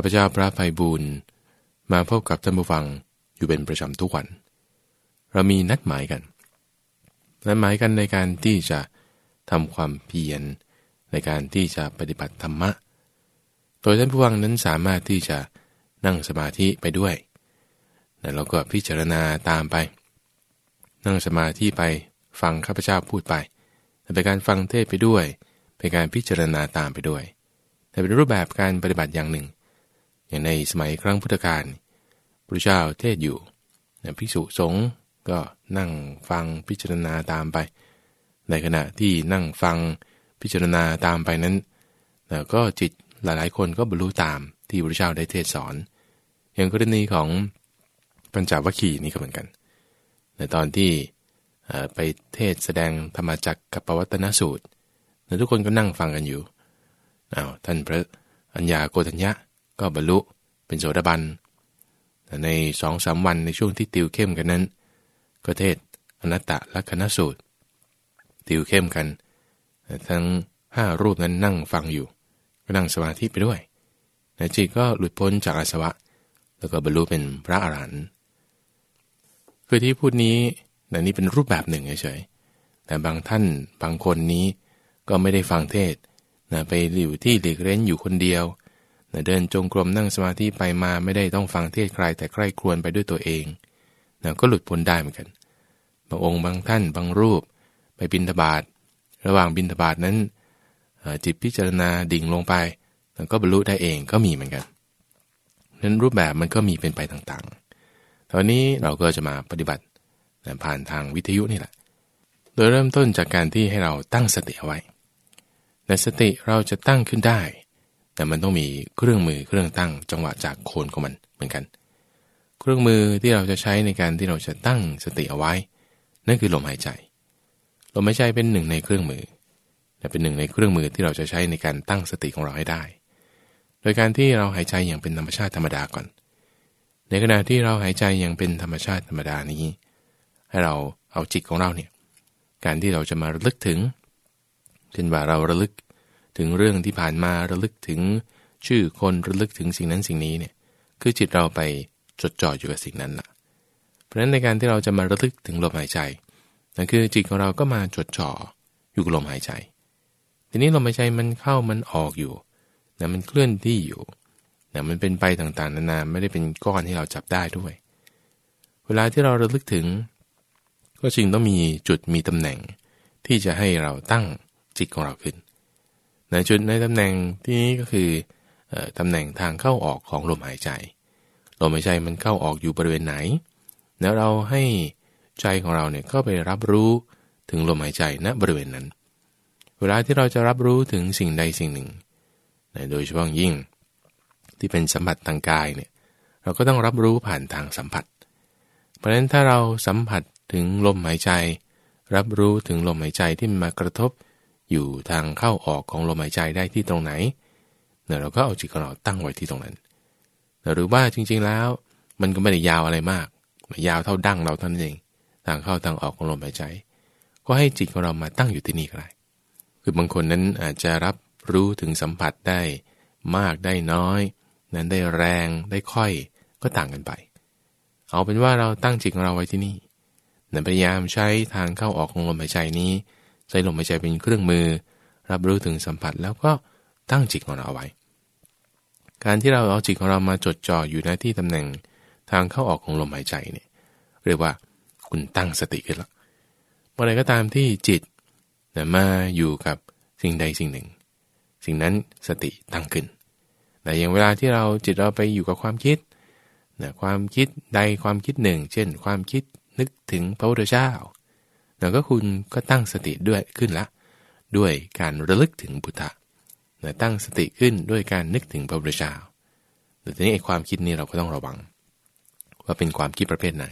ข้าพเจ้าพระภัยบูรณ์มาพบกับท่านผู้ฟังอยู่เป็นประจำทุกวัน เรามีนัดหมายกัน นัดหมายกันในการที่จะทำความเพียรในการที่จะปฏิบัติธรรมะ โดยท่านผู้ฟังนั้นสามารถที่จะนั่งสมาธิไปด้วย แล้วเราก็พิจารณาตามไป นั่งสมาธิไปฟังข้าพเจ้าพูดไปเป็นการฟังเทศไปด้วย เป็นการพิจารณาตามไปด้วย แต่เป็นรูปแบบการปฏิบัติอย่างหนึ่ง อย่างในสมัยครั้งพุทธกาลพระเจ้าเทศอยู่ภิกษุสงฆ์ก็นั่งฟังพิจารณาตามไป ในขณะที่นั่งฟังพิจารณาตามไปนั้นก็จิตหลายๆ คนก็บรรลุตามที่พระเจ้าได้เทศสอน อย่างกรณีของปัญจวัคคีย์นี่ก็เหมือนกัน ในตอนที่ไปเทศแสดงธรรมจักกับปวัตนสูตรทุกคนก็นั่งฟังกันอยู่อา้าวท่านพระอัญญาโกฏัญญะ ก็บรรลุเป็นโสดาบันแต่ในสองสามวันในช่วงที่ติวเข้มกันนั้น ก็เทศอนัตตลักษณสูตร ติวเข้มกัน ทั้งห้ารูปนั้นนั่งฟังอยู่ ก็นั่งสมาธิไปด้วยในจิตก็หลุดพ้นจากอาสวะ แล้วก็บรรลุเป็นพระอรหันต์คือที่พูดนี้แต่นี้เป็นรูปแบบหนึ่งเฉยๆแต่บางท่านบางคนนี้ก็ไม่ได้ฟังเทศนะไปอยู่ที่หลีกเร้นอยู่คนเดียว เดินจงกรมนั่งสมาธิไปมาไม่ได้ต้องฟังเทศใครแต่ใครครวญไปด้วยตัวเองนะก็หลุดพ้นได้เหมือนกัน บางองค์บางท่านบางรูป ไปบินทบาทระหว่างบินทบาทนั้นจิตพิจารณาดิ่งลงไปแล้วก็บรรลุได้เองก็มีเหมือนกันนั้นรูปแบบมันก็มีเป็นไปต่างๆ ตอนนี้เราก็จะมาปฏิบัติผ่านทางวิทยุนี่แหละ โดยเริ่มต้นจากการที่ให้เราตั้งสติเอาไว้ในสติเราจะตั้งขึ้นได้ แต่มันต้องมีเครื่องมือเครื่องตั้งจังหวะจากโคนของมันเหมือนกัน เครื่องมือที่เราจะใช้ในการที่เราจะตั้งสติเอาไว้ นั่นคือลมหายใจ ลมหายใจเป็นหนึ่งในเครื่องมือแต่เป็นหนึ่งในเครื่องมือที่เราจะใช้ในการตั้งสติของเราให้ได้ โดยการที่เราหายใจอย่างเป็นธรรมชาติธรรมดาก่อน ในขณะที่เราหายใจอย่างเป็นธรรมชาติธรรมดานี้ ให้เราเอาจิตของเราเนี่ย การที่เราจะมาระลึกถึงเช่นว่าเราระลึก ถึงเรื่องที่ผ่านมาระลึกถึงชื่อคนระลึกถึงสิ่งนั้นสิ่งนี้เนี่ยคือจิตเราไปจดจ่ออยู่กับสิ่งนั้นละ่ะเพราะฉะนั้นในการที่เราจะมาระลึกถึงลมหายใจนั่นคือจิตของเราก็มาจดจ่ออยู่กับลมหายใจ ทีนี้ลมหายใจมันเข้ามันออกอยู่นะมันเคลื่อนที่อยู่นะมันเป็นไปต่างๆ นานาไม่ได้เป็นก้อนที่เราจับได้ด้วย เวลาที่เราระลึกถึง ก็จึงต้องมีจุดมีตำแหน่ง ที่จะให้เราตั้งจิตของเราขึ้น ในจุดในตำแหน่งที่นี้ก็คือตำแหน่งทางเข้าออกของลมหายใจลมหายใจมันเข้าออกอยู่บริเวณไหน แล้วเราให้ใจของเราเนี่ยก็ไปรับรู้ถึงลมหายใจณบริเวณนั้น เวลาที่เราจะรับรู้ถึงสิ่งใดสิ่งหนึ่งโดยเฉพาะยิ่ง ที่เป็นสัมผัสทางกายเนี่ยเราก็ต้องรับรู้ผ่านทางสัมผัส เพราะฉะนั้นถ้าเราสัมผัสถึงลมหายใจ รับรู้ถึงลมหายใจที่มันมากระทบ อยู่ทางเข้าออกของลมหายใจได้ที่ตรงไหนเนี่ยเราก็เอาจิตของเราตั้งไว้ที่ตรงนั้น หรือว่าจริงๆแล้ว มันก็ไม่ได้ยาวอะไรมากยาวเท่าดั้งเราเท่านั้นเอง ทางเข้าทางออกของลมหายใจ ก็ให้จิตของเรามาตั้งอยู่ที่นี่ก็ได้ คือบางคนนั้นอาจจะรับรู้ถึงสัมผัสได้มากได้น้อย นั้นได้แรงได้ค่อยก็ต่างกันไป เอาเป็นว่าเราตั้งจิตของเราไว้ที่นี่นะพยายามใช้ทางเข้าออกของลมหายใจนี้ ใช้ลมหายใจเป็นเครื่องมือ รับรู้ถึงสัมผัสแล้วก็ตั้งจิตของเราเอาไว้ การที่เราเอาจิตของเรามาจดจ่ออยู่ในที่ตำแหน่งทางเข้าออกของลมหายใจเนี่ยเรียกว่าคุณตั้งสติขึ้นแล้วเมื่อไรก็ตามที่จิตมาอยู่กับสิ่งใดสิ่งหนึ่ง สิ่งนั้นสติตั้งขึ้นแต่อย่างเวลาที่เราจิตเราไปอยู่กับความคิดนะความคิดใดความคิดหนึ่ง เช่น ความคิดนึกถึงพระพุทธเจ้า แล้วก็คุณก็ตั้งสติด้วยขึ้นละ ด้วยการระลึกถึงพุทธะตั้งสติขึ้นด้วยการนึกถึงพระพุทธเจ้าแต่ทีนี้ไอ้ความคิดนี้เราก็ต้องระวัง ว่าเป็นความคิดประเภทไหน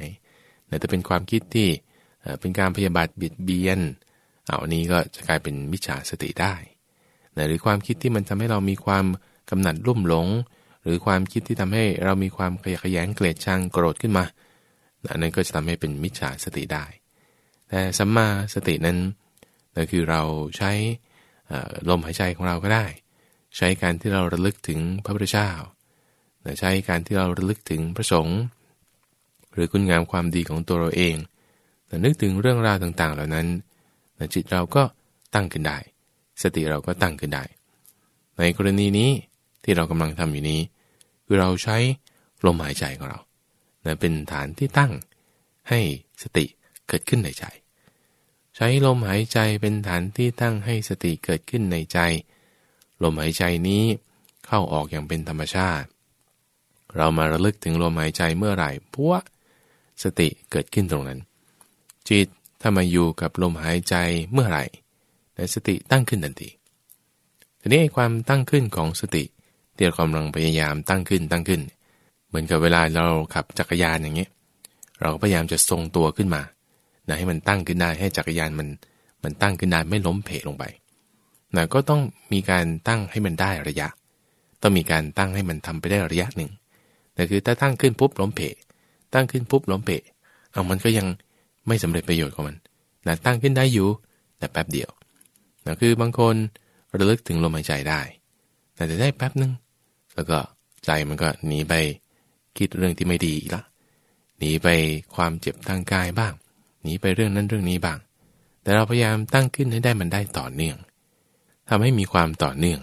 แต่ถ้าเป็นความคิดที่เป็นการพยาบาทเบียดเบียนเอาอันนี้ก็จะกลายเป็นมิจฉาสติได้หรือความคิดที่มันทำให้เรามีความกำหนัดรุ่มหลง หรือความคิดที่ทำให้เรามีความขยะแขยงเกลียดชังโกรธขึ้นมาอันนั้นก็จะทำให้เป็นมิจฉาสติได้ แต่สัมมาสตินั้นนั่นคือเราใช้ลมหายใจของเราก็ได้ ใช้การที่เราระลึกถึงพระพุทธเจ้าใช้การที่เราระลึกถึงพระสงฆ์หรือคุณงามความดีของตัวเราเองแต่นึกถึงเรื่องราวต่างๆ เหล่านั้นจิตเราก็ตั้งขึ้นได้ สติเราก็ตั้งขึ้นได้ ในกรณีนี้ที่เรากำลังทำอยู่นี้ คือเราใช้ลมหายใจของเราเป็นฐานที่ตั้งให้สติ เกิดขึ้นในใจ ใช้ลมหายใจเป็นฐานที่ตั้งให้สติเกิดขึ้นในใจ ลมหายใจนี้เข้าออกอย่างเป็นธรรมชาติ เรามาระลึกถึงลมหายใจเมื่อไหร่พวสติเกิดขึ้นตรงนั้น จิตถ้ามาอยู่กับลมหายใจเมื่อไหร่ในสติตั้งขึ้นทันทีทีนี้ความตั้งขึ้นของสติที่เรากำลังพยายามตั้งขึ้นตั้งขึ้น เหมือนกับเวลาเราขับจักรยานอย่างเงี้ยเราก็พยายามจะทรงตัวขึ้นมา นะให้มันตั้งขึ้นได้ให้จักรยานมันมันตั้งขึ้นได้ไม่ล้มเพลงไปนะก็ต้องมีการตั้งให้มันได้ระยะ ต้องมีการตั้งให้มันทำไปได้ระยะหนึ่งแต่คือถ้าตั้งขึ้นปุ๊บล้มเพลตั้งขึ้นปุ๊บล้มเพลเอามันก็ยังไม่สำเร็จประโยชน์ของมันนะตั้งขึ้นได้อยู่แต่แป๊บเดียวนะคือบางคนระลึกถึงลมหายใจได้แต่จะได้แป๊บนึงแล้วก็ใจมันก็หนีไปคิดเรื่องที่ไม่ดีอีกละหนีไปความเจ็บทางกายบ้าง หนีไปเรื่องนั้นเรื่องนี้บ้าง แต่เราพยายามตั้งขึ้นให้ได้มันได้ต่อเนื่องทำให้มีความต่อเนื่อง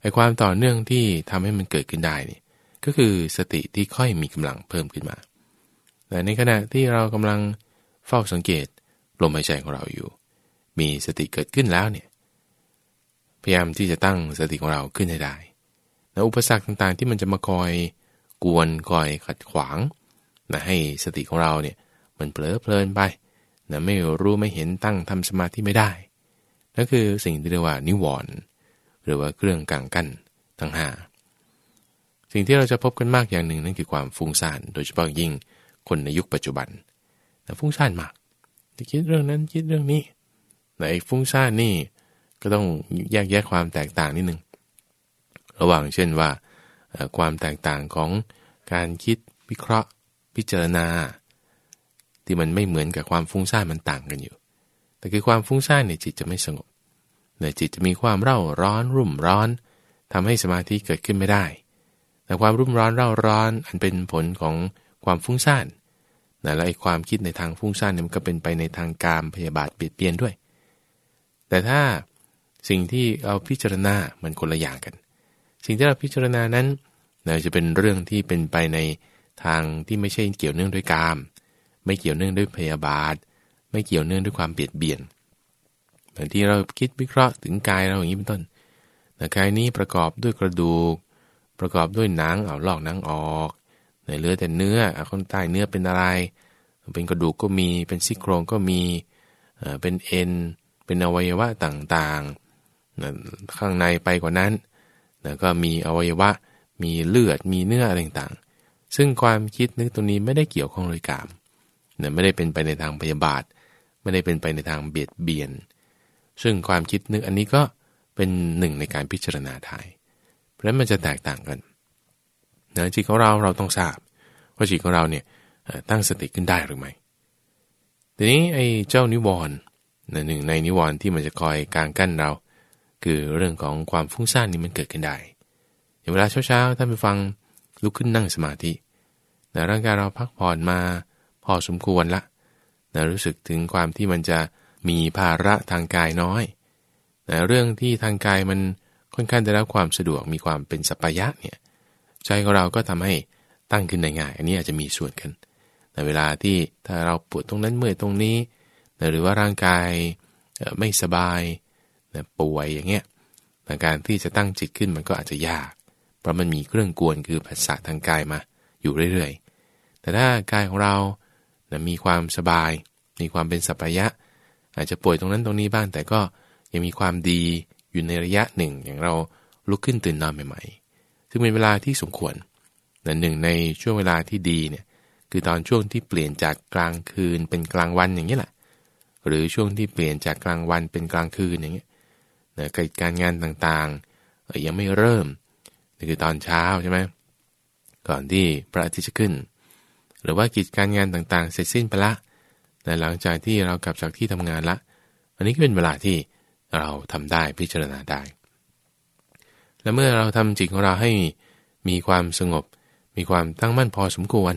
ไอ้ความต่อเนื่องที่ทำให้มันเกิดขึ้นได้นี่ก็คือสติที่ค่อยมีกำลังเพิ่มขึ้นมา แต่ในขณะที่เรากำลังเฝ้าสังเกตลมหายใจของเราอยู่ มีสติเกิดขึ้นแล้วเนี่ยพยายามที่จะตั้งสติของเราขึ้นให้ได้แล้วอุปสรรคต่างๆที่มันจะมาคอยกวนคอยขัดขวางนะให้สติของเราเนี่ยมันเผลอเพลินไป นะไม่รู้ไม่เห็นตั้งทำสมาธิไม่ได้ นั่นคือสิ่งที่เรียกว่านิวรณ์หรือว่าเครื่องกังกั้นทั้งห้าสิ่งที่เราจะพบกันมากอย่างหนึ่งนั่นคือความฟุ้งซ่าน โดยเฉพาะยิ่งคนในยุคปัจจุบันนะฟุ้งซ่านมากจะคิดเรื่องนั้นคิดเรื่องนี้แต่ไอ้ฟุ้งซ่านนี่ก็ต้องแยกแยะความแตกต่างนิดนึง ระหว่างเช่นว่า ความแตกต่างของการคิดวิเคราะห์ พิจารณา ที่มันไม่เหมือนกับความฟุ้งซ่านมันต่างกันอยู่ แต่คือความฟุ้งซ่านเนี่ยจิตจะไม่สงบเนี่ยจิตจะมีความเร่าร้อนรุ่มร้อนทำให้สมาธิเกิดขึ้นไม่ได้ แต่ความรุ่มร้อนเร่าร้อนอันเป็นผลของความฟุ้งซ่านนะและไอ้ความคิดในทางฟุ้งซ่านเนี่ยมันก็เป็นไปในทางการพยาบาทเบียดเบียนด้วย แต่ถ้าสิ่งที่เราพิจารณา มันคนละอย่างกัน สิ่งที่เราพิจารณานั้นนะจะเป็นเรื่องที่เป็นไปในทางที่ไม่ใช่เกี่ยวเนื่องด้วยกาม ไม่เกี่ยวเนื่องด้วยพยาบาท ไม่เกี่ยวเนื่องด้วยความเบียดเบียนบางที่เราคิดวิเคราะห์ถึงกายเราอย่างนี้เป็นต้นแต่กายนี้ประกอบด้วยกระดูก ประกอบด้วยหนังเอาลอกหนังออกในเลือแต่เนื้อคนใต้เนื้อเป็นอะไร เป็นกระดูกก็มีเป็นซี่โครงก็มีเป็นเอ็น เป็นอวัยวะต่างๆ ข้างในไปกว่านั้นก็มีอวัยวะ มีเลือด มีเนื้ออะไรต่างซึ่งความคิดนึกตรงนี้ไม่ได้เกี่ยวข้องเลยกาม เนี่ยไม่ได้เป็นไปในทางพยาบาท ไม่ได้เป็นไปในทางเบียดเบียน ซึ่งความคิดนึกอันนี้ก็เป็นหนึ่งในการพิจารณาทายเพราะนั้นมันจะแตกต่างกันนะจิตของเราเราต้องทราบว่าจิตของเราเนี่ยตั้งสติขึ้นได้หรือไม่ทีนี้ไอ้เจ้านิวรณ์หนึ่งในนิวรณ์ที่มันจะคอยกางกั้นเรา คือเรื่องของความฟุ้งซ่านนี่มันเกิดขึ้นได้อย่างเวลาเช้าๆท่านไปฟังลุกขึ้นนั่งสมาธิแต่ร่างกายเราพักผ่อนมา พอสมควรละนะรู้สึกถึงความที่มันจะมีภาระทางกายน้อยแต่เรื่องที่ทางกายมันค่อนข้างได้รับความสะดวกมีความเป็นสัพยะเนี่ยใจของเราก็ทำให้ตั้งขึ้นได้ง่าย อันนี้อาจจะมีส่วนกันในเวลาที่ถ้าเราปวดตรงนั้นเมื่อยตรงนี้หรือว่าร่างกายไม่สบายป่วยอย่างเงี้ยการที่จะตั้งจิตขึ้นมันก็อาจจะยาก เพราะมันมีเครื่องกวนคือภาษาทางกายมาอยู่เรื่อยๆ แต่ถ้ากายของเรา นะมีความสบาย มีความเป็นสัพยะ อาจจะป่วยตรงนั้นตรงนี้บ้าง แต่ก็ยังมีความดีอยู่ในระยะหนึ่ง อย่างเราลุกขึ้นตื่นนอนใหม่ๆ ซึ่งเป็นเวลาที่สมควรแต่หนึ่งในช่วงเวลาที่ดีเนี่ยคือตอนช่วงที่เปลี่ยนจากกลางคืนเป็นกลางวันอย่างนี้แหละ หรือช่วงที่เปลี่ยนจากกลางวันเป็นกลางคืนอย่างเงี้ยนะกิจการงานต่างๆยังไม่เริ่มนี่คือตอนเช้าใช่ไหมก่อนที่พระอาทิตย์จะขึ้น หรือว่ากิจการงานต่างๆ เสร็จสิ้นไปละ แต่หลังจากที่เรากลับจากที่ทำงานละ อันนี้ก็เป็นเวลาที่เราทำได้พิจารณาได้ และเมื่อเราทำจิตของเราให้มีความสงบ มีความตั้งมั่นพอสมควร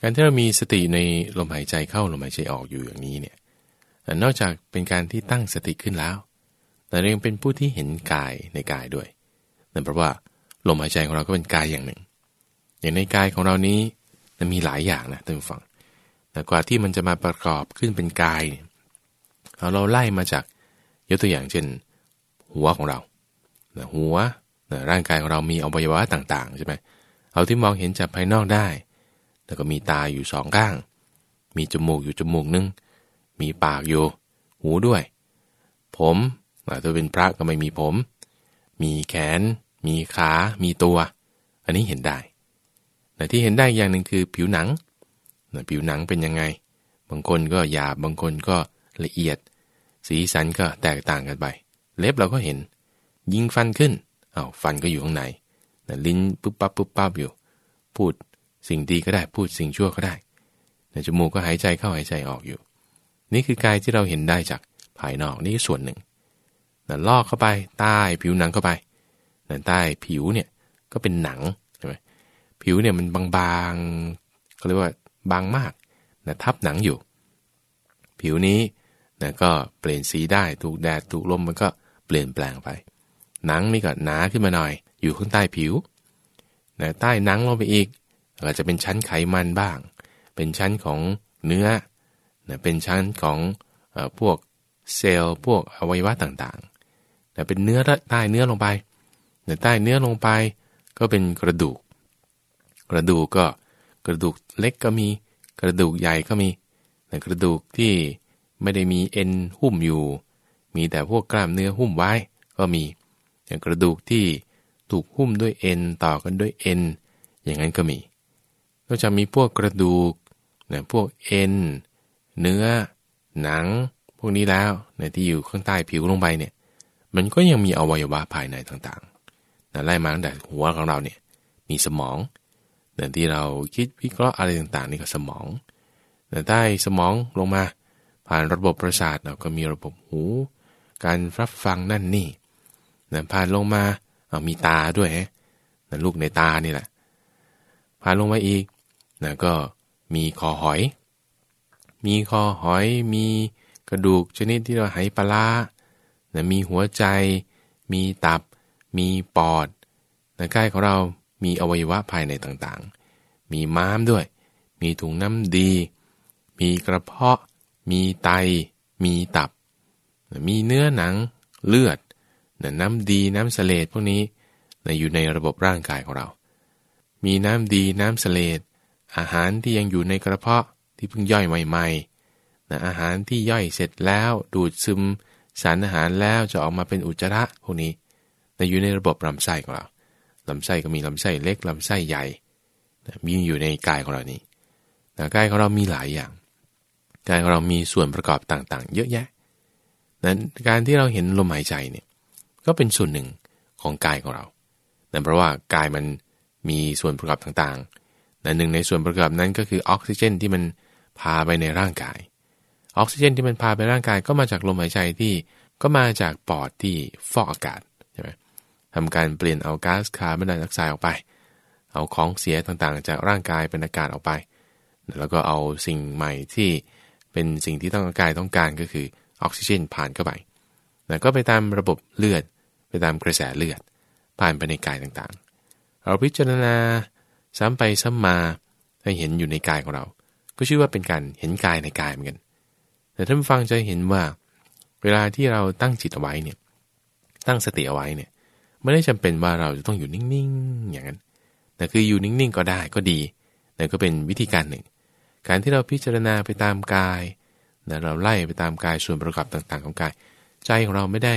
การที่เรามีสติในลมหายใจเข้าลมหายใจออกอยู่อย่างนี้เนี่ย นอกจากเป็นการที่ตั้งสติขึ้นแล้ว แต่เรายังเป็นผู้ที่เห็นกายในกายด้วยนั่นเพราะว่าลมหายใจของเราก็เป็นกายอย่างหนึ่ง อย่างในกายของเรานี้ มันมีหลายอย่างนะท่านผู้ฟังแต่กว่าที่มันจะมาประกอบขึ้นเป็นกายเอาเราไล่มาจากยกตัวอย่างเช่น หัวของเราหัวร่างกายของเรามีอวัยวะต่างๆใช่ไหมเอาที่มองเห็นจากภายนอกได้ แล้วก็มีตาอยู่สองข้าง มีจมูกอยู่จมูกนึง มีปากอยู่ หูด้วย ผมถ้าเป็นพระก็ไม่มีผม มีแขน มีขา มีตัว อันนี้เห็นได้ แต่ที่เห็นได้อย่างหนึ่งคือผิวหนังผิวหนังเป็นยังไง บางคนก็หยาบบางคนก็ละเอียด สีสันก็แตกต่างกันไป เล็บเราก็เห็น ยิงฟันขึ้นอา้าวฟันก็อยู่ข้างในลิ้นปุ๊บปั๊บปุ๊บปั๊บอยู่ พูดสิ่งดีก็ได้พูดสิ่งชั่วก็ได้จมูกก็หายใจเข้าหายใจออกอยู่ นี่คือกายที่เราเห็นได้จากภายนอกนี่ส่วนหนึ่งนั่ลอกเข้าไปใต้ผิวหนังเข้าไปนั่ใต้ผิวเนี่ยก็เป็นหนัง ผิวเนี่ยมันบางๆเขาเรียกว่าบางมากนะทับหนังอยู่ ผิวนี้นะก็เปลี่ยนสีได้ถูกแดดถูกลมมันก็เปลี่ยนแปลงไป หนังนี่ก็หนาขึ้นมาหน่อย อยู่ข้างใต้ผิวนะใต้หนังลงไปอีกอาจจะเป็นชั้นไขมันบ้าง เป็นชั้นของเนื้อนะเป็นชั้นของอพวกเซลล์พวกอวัยวะต่างๆนะเป็นเนื้อใต้เนื้อลงไปนะใต้เนื้อลงไป ก็เป็นกระดูก กระดูกก็กระดูกเล็กก็มี กระดูกใหญ่ก็มีนะกระดูกที่ไม่ได้มีเอ็นหุ้มอยู่ มีแต่พวกกล้ามเนื้อหุ้มไว้ก็มีอย่างกระดูกที่ถูกหุ้มด้วยเอ็นต่อกันด้วยเอ็นอย่างนั้นก็มีก็จะมีพวกกระดูกนะพวกเอ็นเนื้อ หนัง พวกนี้แล้วในที่อยู่ข้างใต้ผิวลงไปเนี่ย มันก็ยังมีอวัยวะภายในต่างๆนะไล่มาตั้งแต่หัวของเราเนี่ย มีสมอง แต่ที่เราคิดวิเคราะห์อะไรต่างๆ นี่ก็สมอง แต่ใต้สมองลงมา ผ่านระบบประสาทเราก็มีระบบหู การรับฟังนั่นนี่นะผ่านลงมาเอามีตาด้วยนะลูกในตานี่แหละ ผ่านลงมาอีกนะก็มีคอหอย มีคอหอย มีกระดูกชนิดที่เราไหปลานะมีหัวใจ มีตับ มีปอดนะกายของเรา มีอวัยวะภายในต่างๆ มีม้ามด้วย มีถุงน้ำดี มีกระเพาะ มีไต มีตับ มีเนื้อหนัง เลือด น้ำดีน้ำเสลดพวกนี้อยู่ในระบบร่างกายของเรา มีน้ำดีน้ำเสลดอาหารที่ยังอยู่ในกระเพาะที่เพิ่งย่อยใหม่ๆนะอาหารที่ย่อยเสร็จแล้วดูดซึมสารอาหารแล้วจะออกมาเป็นอุจจาระพวกนี้นอยู่ในระบบลำไส้ของเรา ลำไส้ก็มีลำไส้เล็กลำไส้ใหญ่มีอยู่ในกายของเรานี้นะกายของเรามีหลายอย่าง กายของเรามีส่วนประกอบต่างๆ เยอะแยะนั้นการที่เราเห็นลมหายใจเนี่ยก็เป็นส่วนหนึ่งของกายของเรานั่นเพราะว่ากายมันมีส่วนประกอบต่างๆนั่นหนึ่งในส่วนประกอบนั้นก็คือออกซิเจนที่มันพาไปในร่างกาย ออกซิเจนที่มันพาไปร่างกายก็มาจากลมหายใจที่ก็มาจากปอดที่ฟอกอากาศใช่ไหม ทำการเปลี่ยนเอาก๊าซคาร์บอนไดออกไซด์ออกไป เอาของเสียต่างๆ จากร่างกายเป็นอากาศออกไป แล้วก็เอาสิ่งใหม่ที่เป็นสิ่งที่ต้องกายต้องการก็คือออกซิเจนผ่านเข้าไปนะก็ไปตามระบบเลือด ไปตามกระแสเลือด ผ่านไปในกายต่างๆ เราพิจารณาซ้ำไปซ้ำมาให้เห็นอยู่ในกายของเรา ก็ชื่อว่าเป็นการเห็นกายในกายเหมือนกัน แต่ท่านฟังจะเห็นว่า เวลาที่เราตั้งจิตเอาไว้เนี่ย ตั้งสติเอาไว้เนี่ย ไม่ได้จำเป็นว่าเราจะต้องอยู่นิ่งๆอย่างนั้นแต่คืออยู่นิ่งๆก็ได้ก็ดีแต่ก็เป็นวิธีการหนึ่ง การที่เราพิจารณาไปตามกายเราไล่ไปตามกายส่วนประกอบต่างๆ ของกาย ใจของเราไม่ได้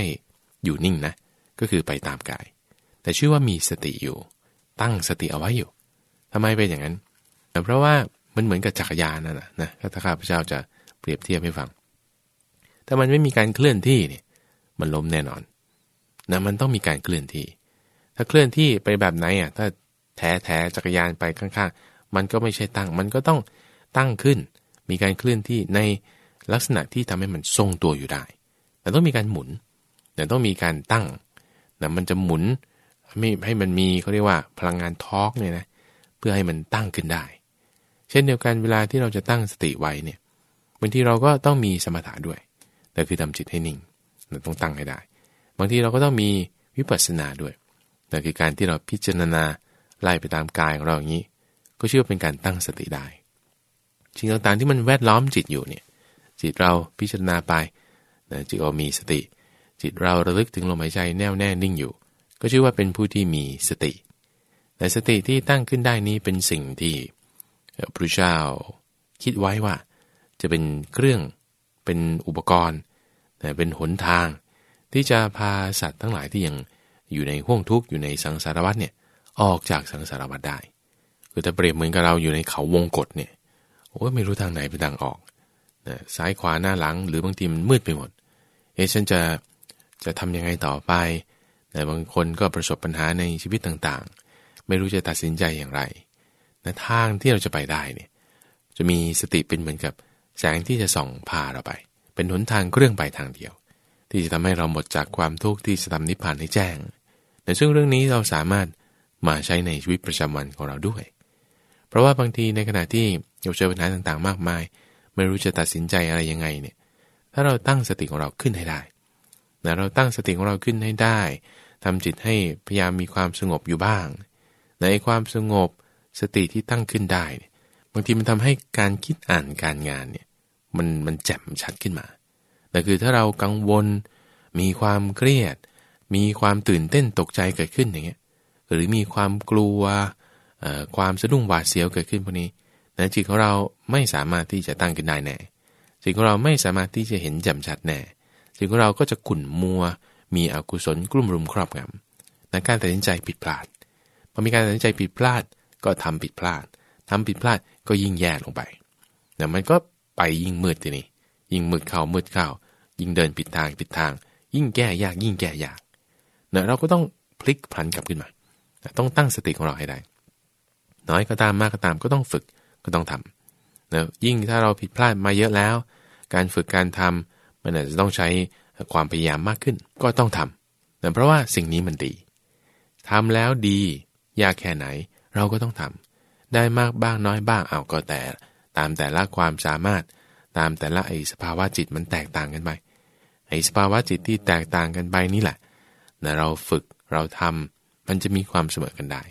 อยู่นิ่งนะ ก็คือไปตามกาย แต่ชื่อว่ามีสติอยู่ ตั้งสติเอาไว้อยู่ทำไมเป็นอย่างนั้นเพราะว่ามันเหมือนกับจักรยานนั่นแหละนะถ้าข้าพเจ้าจะเปรียบเทียบให้ฟัง ถ้ามันไม่มีการเคลื่อนที่เนี่ย มันล้มแน่นอน นะมันต้องมีการเคลื่อนที่ ถ้าเคลื่อนที่ไปแบบไหนอะถ้าแท้แท้จักรยานไปข้างๆ มันก็ไม่ใช่ตั้ง มันก็ต้องตั้งขึ้น มีการเคลื่อนที่ในลักษณะที่ทำให้มันทรงตัวอยู่ได้ แต่ต้องมีการหมุน แต่ต้องมีการตั้งนะมันจะหมุนไม่ให้มันมีเขาเรียกว่าพลังงานทอร์กเนี่ยนะเพื่อให้มันตั้งขึ้นได้ เช่นเดียวกันเวลาที่เราจะตั้งสติไว้เนี่ยบางทีเราก็ต้องมีสมถะด้วยแต่คือทำจิตให้นิ่งเราต้องตั้งให้ได้ บางทีเราก็ต้องมีวิปัสสนาด้วยแต่คือการที่เราพิจารณาไล่ไปตามกายของเราอย่างนี้ ก็เชื่อเป็นการตั้งสติได้สิ่งต่างๆที่มันแวดล้อมจิตอยู่เนี่ยจิตเราพิจารณาไปจิตเรามีสติ จิตเราระลึกถึงลมหายใจแน่วแน่นิ่งอยู่ ก็ชื่อว่าเป็นผู้ที่มีสติ แต่สติที่ตั้งขึ้นได้นี้เป็นสิ่งที่พระเจ้าคิดไว้ว่า จะเป็นเครื่องเป็นอุปกรณ์เป็นหนทาง ที่จะพาสัตว์ทั้งหลายที่ยังอยู่ในห่วงทุกข์อยู่ในสังสารวัฏเนี่ยออกจากสังสารวัฏได้ คือถ้าเปรียบเหมือนกับเราอยู่ในเขาวงกฏเนี่ยโอ้ยไม่รู้ทางไหนเป็นทางออกนะซ้ายขวาหน้าหลังหรือบางทีมันมืดไปหมด เอ๊ะฉันจะจะทำยังไงต่อไปแต่บางคนก็ประสบปัญหาในชีวิตต่างๆ ไม่รู้จะตัดสินใจอย่างไรนะทางที่เราจะไปได้เนี่ยจะมีสติเป็นเหมือนกับแสงที่จะส่องพาเราไป เป็นหนทางเครื่องไปทางเดียว ที่จะทำให้เราหมดจากความทุกข์ที่จะทำนิพพานให้แจ้งในซึ่งเรื่องนี้เราสามารถมาใช้ในชีวิตประจำวันของเราด้วย เพราะว่าบางทีในขณะที่เราเจอปัญหาต่างๆ มากมาย ไม่รู้จะตัดสินใจอะไรยังไงเนี่ยถ้าเราตั้งสติของเราขึ้นให้ได้นะเราตั้งสติของเราขึ้นให้ได้ทำจิตให้พยายามมีความสงบอยู่บ้าง ในความสงบสติที่ตั้งขึ้นได้ บางทีมันทำให้การคิดอ่านการงานเนี่ยมันมันแจ่มชัดขึ้นมา แต่คือถ้าเรากังวล มีความเครียด มีความตื่นเต้นตกใจเกิดขึ้นอย่างเงี้ย หรือมีความกลัวความสะดุ้งหวาดเสียวเกิดขึ้นพวกนี้นะจิตของเราไม่สามารถที่จะตั้งขึ้นได้แน่จิตของเราไม่สามารถที่จะเห็นแจ่มชัดแน่จิตของเราก็จะขุ่นมัว มีอกุศลกลุ่มรุมครอบงำในการตัดสินใจผิดพลาดพอมีการตัดสินใจผิดพลาดก็ทำผิดพลาดทำผิดพลาดก็ยิ่งแย่ลงไปแต่มันก็ไปยิ่งมืดทีนี้ยิ่งมืดเข้ามืดเข้า ยิ่งเดินผิดทางผิดทาง ยิ่งแก้ยากยิ่งแก้ยากเนะเราก็ต้องพลิกผันกลับขึ้นมา ต้องตั้งสติของเราให้ได้ น้อยก็ตามมากก็ตามก็ต้องฝึกก็ต้องทำนะยิ่งถ้าเราผิดพลาดมาเยอะแล้ว การฝึกการทำมันอาจจะต้องใช้ความพยายามมากขึ้น ก็ต้องทำนะเพราะว่าสิ่งนี้มันดีทำแล้วดี ยากแค่ไหน เราก็ต้องทำได้มากบ้างน้อยบ้างเอาก็แต่ ตามแต่ละความสามารถ ตามแต่ละไอสภาวะจิตมันแตกต่างกันไป ไอ้สภาวะจิตที่แตกต่างกันไปนี่แหละนะเราฝึกเราทำมันจะมีความเสมอกันได้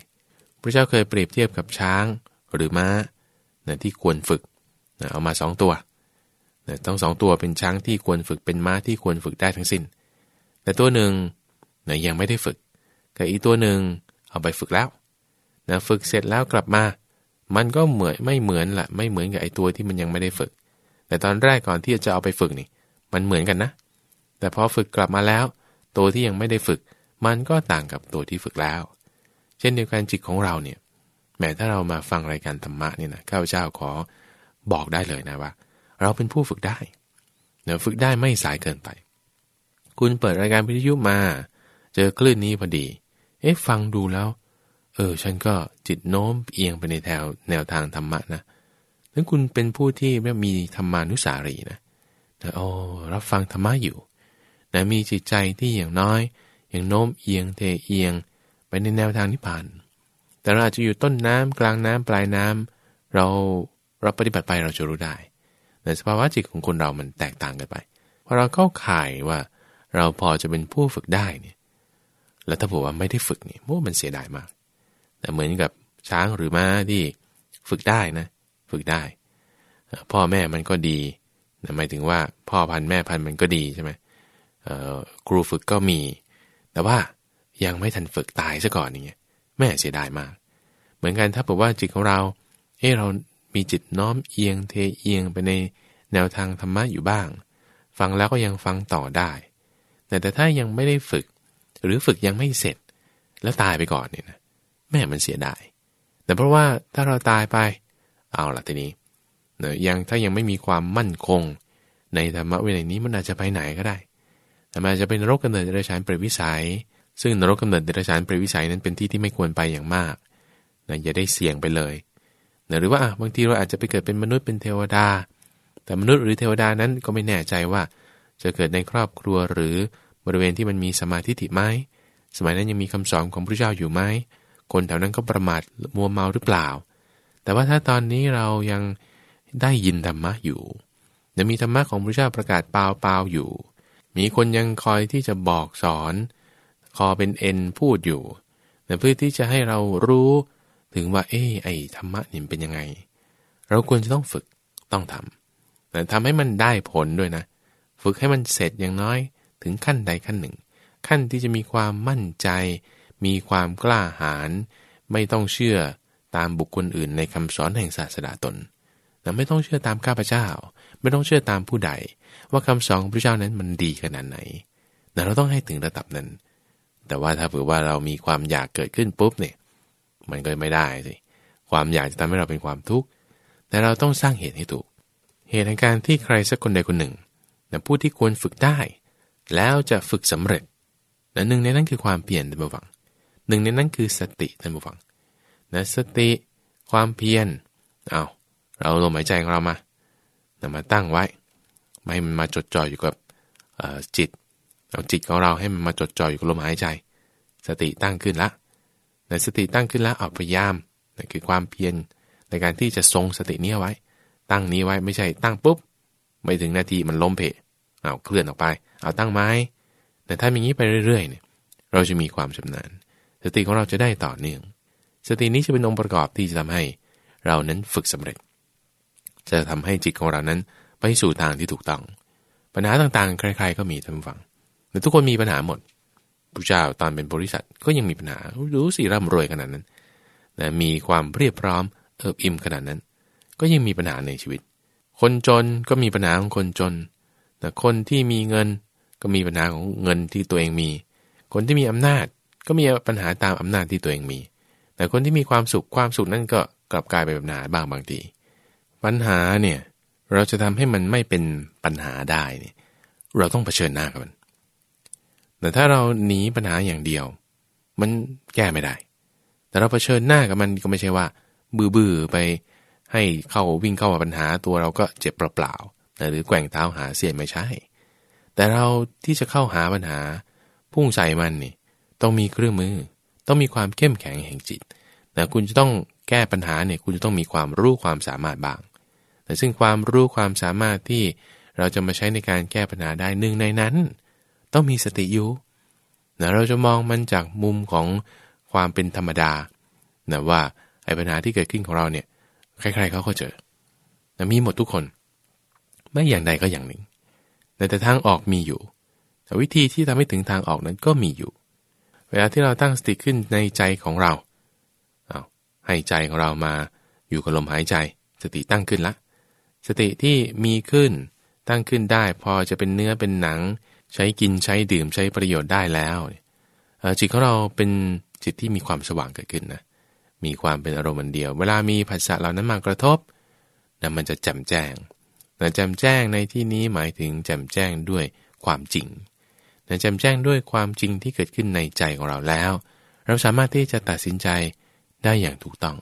พระเจ้าเคยเปรียบเทียบกับช้างหรือม้านะที่ควรฝึกนะเอามาสองตัวนะต้องสองตัวเป็นช้างที่ควรฝึกเป็นม้าที่ควรฝึกได้ทั้งสิน้น แต่ตัวหนึ่งนะยังไม่ได้ฝึกกับอีกตัวหนึ่งเอาไปฝึกแล้วนะฝึกเสร็จแล้วกลับมา มันก็เหมือนไม่เหมือนละไม่เหมือนกับไอตัวที่มันยังไม่ได้ฝึก แต่ตอนแรกก่อนที่จะเอาไปฝึกนี่ มันเหมือนกันนะ แต่พอฝึกกลับมาแล้ว ตัวที่ยังไม่ได้ฝึก มันก็ต่างกับตัวที่ฝึกแล้ว เช่นเดียวกันจิตของเราเนี่ยแม้ถ้าเรามาฟังรายการธรรมะเนี่ยนะข้าพเจ้าขอบอกได้เลยนะว่า เราเป็นผู้ฝึกได้เดี๋ยฝึกได้ไม่สายเกินไป คุณเปิดรายการวิทยุมา เจอคลื่นนี้พอดี เอ๊ะฟังดูแล้ว เออ ฉันก็จิตโน้มเอียงไปในแถวแนวทางธรรมะนะนั้นคุณเป็นผู้ที่มีธรรมานุสารีนะแต่โอ้รับฟังธรรมะอยู่ นะมีจิตใจที่อย่างน้อย อย่างโน้มเอียงเทเอียง ไปในแนวทางนิพพาน แต่เราอาจจะอยู่ต้นน้ำกลางน้ำปลายน้ำเราเราปฏิบัติไปเราจะรู้ได้แต่สภาวะจิตของคนเรามันแตกต่างกันไปพอเราเข้าข่ายว่าเราพอจะเป็นผู้ฝึกได้เนี่ยแล้วถ้าบอกว่าไม่ได้ฝึกเนี่ยโอ้มันเสียดายมาก แต่เหมือนกับช้างหรือม้าที่ฝึกได้นะ ฝึกได้ พ่อแม่มันก็ดีหมายถึงว่าพ่อพันธุ์แม่พันธุ์มันก็ดีใช่ไหม ครูฝึกก็มี แต่ว่ายังไม่ทันฝึกตายซะก่อนอย่างเงี้ยแม่เสียดายมาก เหมือนกันถ้าบอกว่าจิตของเรา เออเรามีจิตน้อมเอียงเทเอียงไปในแนวทางธรรมะอยู่บ้าง ฟังแล้วก็ยังฟังต่อได้ แต่แต่ถ้ายังไม่ได้ฝึก หรือฝึกยังไม่เสร็จ แล้วตายไปก่อนเนี่ยนะแม่มันเสียดาย แต่เพราะว่าถ้าเราตายไป เอาละทีนี้เนยังถ้ายังไม่มีความมั่นคง ในธรรมะวินัยนี้มันอาจจะไปไหนก็ได้ แต่มันจะเป็นโรคกำเนิดเดรัจฉานเปรตวิสัย ซึ่งนรกกำเนิดเดรัจฉานเปรตวิสัยนั้นเป็นที่ที่ไม่ควรไปอย่างมากนะอย่าได้เสี่ยงไปเลยนะหรือว่าบางทีเราอาจจะไปเกิดเป็นมนุษย์เป็นเทวดา แต่มนุษย์หรือเทวดานั้นก็ไม่แน่ใจว่า จะเกิดในครอบครัวหรือบริเวณที่มันมีสมาธิถิไหมสมัยนั้นยังมีคำสอนของพระเจ้าอยู่ไหมคนแถวนั้นก็ประมาทมัวเมาหรือเปล่า แต่ว่าถ้าตอนนี้เรายังได้ยินธรรมะอยู่ยังมีธรรมะของพระเจ้าประกาศเปล่าๆอยู่ มีคนยังคอยที่จะบอกสอน คอเป็นเอ็นพูดอยู่แต่เพื่อที่จะให้เรารู้ถึงว่า เอ้ไอธรรมะนี่เป็นยังไง เราควรจะต้องฝึกต้องทำแต่ทำให้มันได้ผลด้วยนะ ฝึกให้มันเสร็จอย่างน้อย ถึงขั้นใดขั้นหนึ่ง ขั้นที่จะมีความมั่นใจ มีความกล้าหาญไม่ต้องเชื่อตามบุคคลอื่นในคำสอนแห่งศาสดาตนแต่ไม่ต้องเชื่อตามข้าพเจ้า ไม่ต้องเชื่อตามผู้ใด ว่าคำสอนของพระเจ้านั้นมันดีขนาดไหนแต่เราต้องให้ถึงระดับนั้น แต่ว่าถ้าเผื่อว่าเรามีความอยากเกิดขึ้นปุ๊บเนี่ย มันก็ไม่ได้สิ ความอยากจะทำให้เราเป็นความทุกข์ แต่เราต้องสร้างเหตุให้ถูก เหตุในการที่ใครสักคนใดคนหนึ่งแต่ผู้ที่ควรฝึกได้ แล้วจะฝึกสำเร็จและหนึ่งในนั้นคือความเปลี่ยนท่านผู้ฟัง หนึ่งในนั้นคือสติท่านผู้ฟังนะสติ ความเพียร เอาเราลมหายใจของเรามานะมาตั้งไว้ ให้มันมาจดจ่ออยู่กับจิตเอาจิตของเราให้มันมาจดจ่ออยู่กับลมหายใจ สติตั้งขึ้นละแต่สติตั้งขึ้นแล้วเอาพยายามนั่นคือความเพียรในการที่จะทรงสตินี้ไว้ ตั้งนี้ไว้ไม่ใช่ตั้งปุ๊บ ไม่ถึงนาทีมันล้มเพะเอาเคลื่อนออกไป เอาตั้งไม้ แต่ถ้าอย่างนี้ไปเรื่อยๆเนี่ยเราจะมีความชำนาญ สติของเราจะได้ต่อเนื่อง สตินี้จะเป็นองค์ประกอบที่จะทำให้เรานั้นฝึกสำเร็จ จะทำให้จิตของเรานั้น ไปสู่ทางที่ถูกต้อง ปัญหาต่างๆ ใคร ๆ ก็มีท่านฟังแต่ทุกคนมีปัญหาหมดพระเจ้าตอนเป็นบริษัทก็ยังมีปัญหารู้สิร่ำรวยขนาดนั้นนะมีความเรียบพร้อมเอิบอิ่มขนาดนั้น ก็ยังมีปัญหาในชีวิต คนจนก็มีปัญหาของคนจนแต่คนที่มีเงินก็มีปัญหาของเงินที่ตัวเองมี คนที่มีอำนาจก็มีปัญหาตามอำนาจที่ตัวเองมี แต่คนที่มีความสุขความสุขนั่นก็กลับกลายเป็นปัญหาบ้างบางทีปัญหาเนี่ย เราจะทำให้มันไม่เป็นปัญหาได้เนี่ยเราต้องเผชิญหน้ากับมัน แต่ถ้าเราหนีปัญหาอย่างเดียว มันแก้ไม่ได้ แต่เราเผชิญหน้ากับมันก็ไม่ใช่ว่า บื้อๆไปให้เข้าวิ่งเข้ามาปัญหาตัวเราก็เจ็บเปล่าๆหรือแกว่งเท้าหาเสียไม่ใช่ แต่เราที่จะเข้าหาปัญหา พุ่งใส่มันนี่ต้องมีเครื่องมือ ต้องมีความเข้มแข็งแห่งจิตแต่คุณจะต้องแก้ปัญหาเนี่ยคุณจะต้องมีความรู้ความสามารถบ้าง แต่ซึ่งความรู้ความสามารถที่เราจะมาใช้ในการแก้ปัญหาได้หนึ่งในนั้น ต้องมีสติอยู่นะเราจะมองมันจากมุมของความเป็นธรรมดานะว่าไอ้ปัญหาที่เกิดขึ้นของเราเนี่ยใครๆเขาก็เจอนะมีหมดทุกคน ไม่อย่างใดก็อย่างหนึ่ง แต่แต่ทางออกมีอยู่ แต่วิธีที่ทำให้ถึงทางออกนั้นก็มีอยู่ เวลาที่เราตั้งสติขึ้นในใจของเราเอาให้ใจของเรามาอยู่กับลมหายใจ สติตั้งขึ้นละ สติที่มีขึ้น ตั้งขึ้นได้พอจะเป็นเนื้อเป็นหนัง ใช้กินใช้ดื่มใช้ประโยชน์ได้แล้วจิตของเราเป็นจิตที่มีความสว่างเกิดขึ้นนะมีความเป็นอารมณ์เดียว เวลามีภาษาเหล่านั้นมากระทบนะมันจะแจ่มแจ้งแต่แจ่มแจ้งในที่นี้หมายถึงแจ่มแจ้งด้วยความจริงแต่แจ่มแจ้งด้วยความจริงที่เกิดขึ้นในใจของเราแล้ว เราสามารถที่จะตัดสินใจได้อย่างถูกต้อง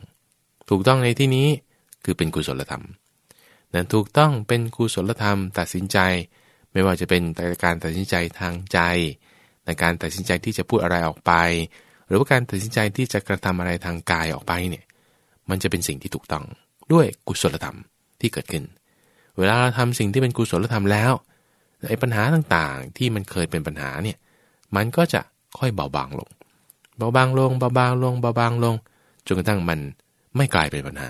ถูกต้องในที่นี้คือเป็นกุศลธรรม นั้นถูกต้องเป็นกุศลธรรมตัดสินใจ ไม่ว่าจะเป็นการตัดสินใจทางใจในการตัดสินใจที่จะพูดอะไรออกไป หรือว่าการตัดสินใจที่จะกระทำอะไรทางกายออกไปเนี่ยมันจะเป็นสิ่งที่ถูกต้องด้วยกุศลธรรมที่เกิดขึ้น เวลาเราทำสิ่งที่เป็นกุศลธรรมแล้วไอ้ปัญหาต่างๆที่มันเคยเป็นปัญหาเนี่ยมันก็จะค่อยเบาบางลง เบาบางลงเบาบางลงเบาบางลงจนกระทั่งมันไม่กลายเป็นปัญหา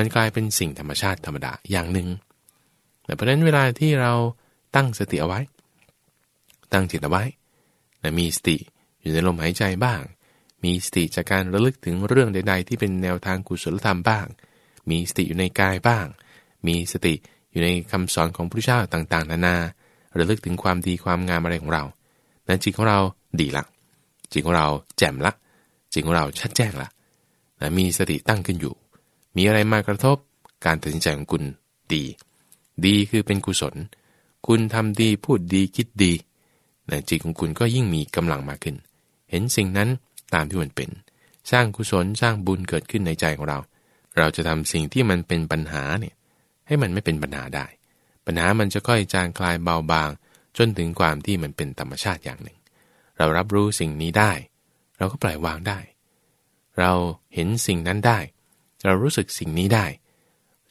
มันกลายเป็นสิ่งธรรมชาติธรรมดาอย่างหนึ่งแต่เพราะนั้นเวลาที่เราตั้งสติเอาไว้ ตั้งจิตเอาไว้นะมีสติอยู่ในลมหายใจบ้าง มีสติจากการระลึกถึงเรื่องใด ๆ ที่เป็นแนวทางกุศลธรรมบ้าง มีสติอยู่ในกายบ้าง มีสติอยู่ในคำสอนของพระเจ้าต่างๆ นานา ระลึกถึงความดีความงามอะไรของเรา นั้นจิตของเราดีละ จิตของเราแจ่มละ จิตของเราชัดแจ้งละนะมีสติตั้งขึ้นอยู่ มีอะไรมากระทบ การตัดสินใจของคุณดี ดีคือเป็นกุศล คุณทำดีพูดดีคิดดีในจิตของคุณก็ยิ่งมีกำลังมากขึ้น เห็นสิ่งนั้นตามที่มันเป็น สร้างกุศลสร้างบุญเกิดขึ้นในใจของเรา เราจะทำสิ่งที่มันเป็นปัญหาเนี่ยให้มันไม่เป็นปัญหาได้ ปัญหามันจะค่อยจางคลายเบาบาง จนถึงความที่มันเป็นธรรมชาติอย่างหนึ่ง เรารับรู้สิ่งนี้ได้ เราก็ปล่อยวางได้ เราเห็นสิ่งนั้นได้ เรารู้สึกสิ่งนี้ได้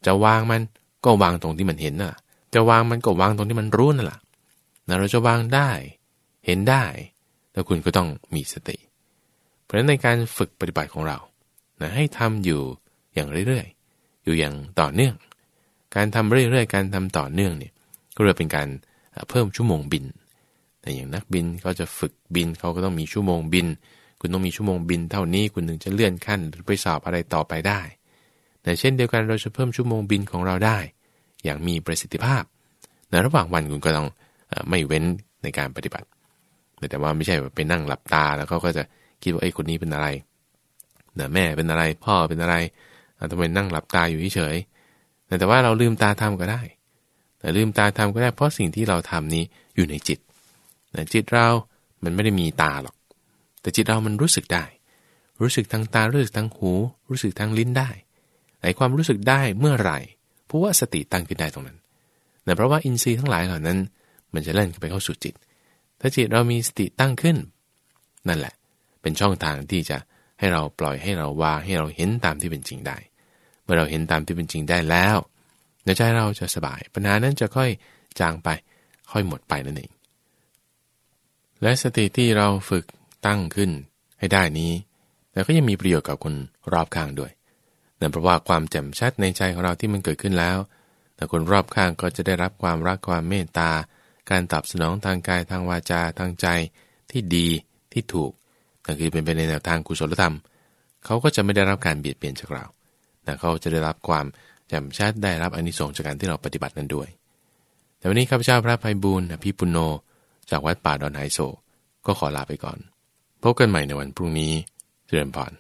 จะวางมันก็วางตรงที่มันเห็นน่ะ จะวางมันก็วางตรงที่มันรู้นั่นแหละนะเราจะวางได้ เห็นได้แล้วคุณก็ต้องมีสติ เพราะฉะนั้นในการฝึกปฏิบัติของเรานะให้ทำอยู่อย่างเรื่อยๆ อยู่อย่างต่อเนื่อง การทำเรื่อยๆ การทำต่อเนื่องเนี่ยก็เรียกเป็นการเพิ่มชั่วโมงบินแต่อย่างนักบินเขาจะฝึกบินเขาก็ต้องมีชั่วโมงบิน คุณต้องมีชั่วโมงบินเท่านี้คุณถึงจะเลื่อนขั้นหรือไปสอบอะไรต่อไปได้ แต่เช่นเดียวกันเราจะเพิ่มชั่วโมงบินของเราได้ อย่างมีประสิทธิภาพในระหว่างวันคุณก็ต้องไม่เว้นในการปฏิบัติ แต่ว่าไม่ใช่ไปนั่งหลับตาแล้วเขาก็จะคิดว่าไอ้คนนี้เป็นอะไรนะแม่เป็นอะไรพ่อเป็นอะไรทำไมนั่งหลับตาอยู่เฉยแต่ว่าเราลืมตาทำก็ได้แต่ลืมตาทำก็ได้เพราะสิ่งที่เราทำนี้อยู่ในจิตนะจิตเรา มันไม่ได้มีตาหรอก แต่จิตเรามันรู้สึกได้ รู้สึกทางตา รู้สึกทางหู รู้สึกทางลิ้นได้ ไอ้ความรู้สึกได้เมื่อไหร่เพราะว่าสติตั้งขึ้นได้ตรงนั้นแต่เพราะว่าอินทรีย์ทั้งหลายเหล่านั้น มันจะเล่นไปเข้าสู่จิต ถ้าจิตเรามีสติตั้งขึ้น นั่นแหละ เป็นช่องทางที่จะให้เราปล่อยให้เราวางให้เราเห็นตามที่เป็นจริงได้ เมื่อเราเห็นตามที่เป็นจริงได้แล้วในใจเราจะสบาย ปัญหานั้นจะค่อยจางไป ค่อยหมดไปนั่นเอง และสติที่เราฝึกตั้งขึ้นให้ได้นี้แต่ก็ยังมีประโยชน์กับคนรอบข้างด้วย เนื่องเพราะว่าความแจ่มชัดในใจของเราที่มันเกิดขึ้นแล้ว แต่คนรอบข้างก็จะได้รับความรักความเมตตา การตอบสนองทางกายทางวาจาทางใจที่ดีที่ถูกนั่นคือเป็นไปในแนวทางกุศลธรรม เขาก็จะไม่ได้รับการเบียดเบียนจากเราแต่เขาจะได้รับความแจ่มชัดได้รับอนิสงส์จากการที่เราปฏิบัตินั้นด้วย แต่วันนี้ข้าพเจ้าพระภัยบูรณ์พิปุโน จากวัดป่าดอนไฮโซก็ขอลาไปก่อน พบกันใหม่ในวันพรุ่งนี้เจริญพร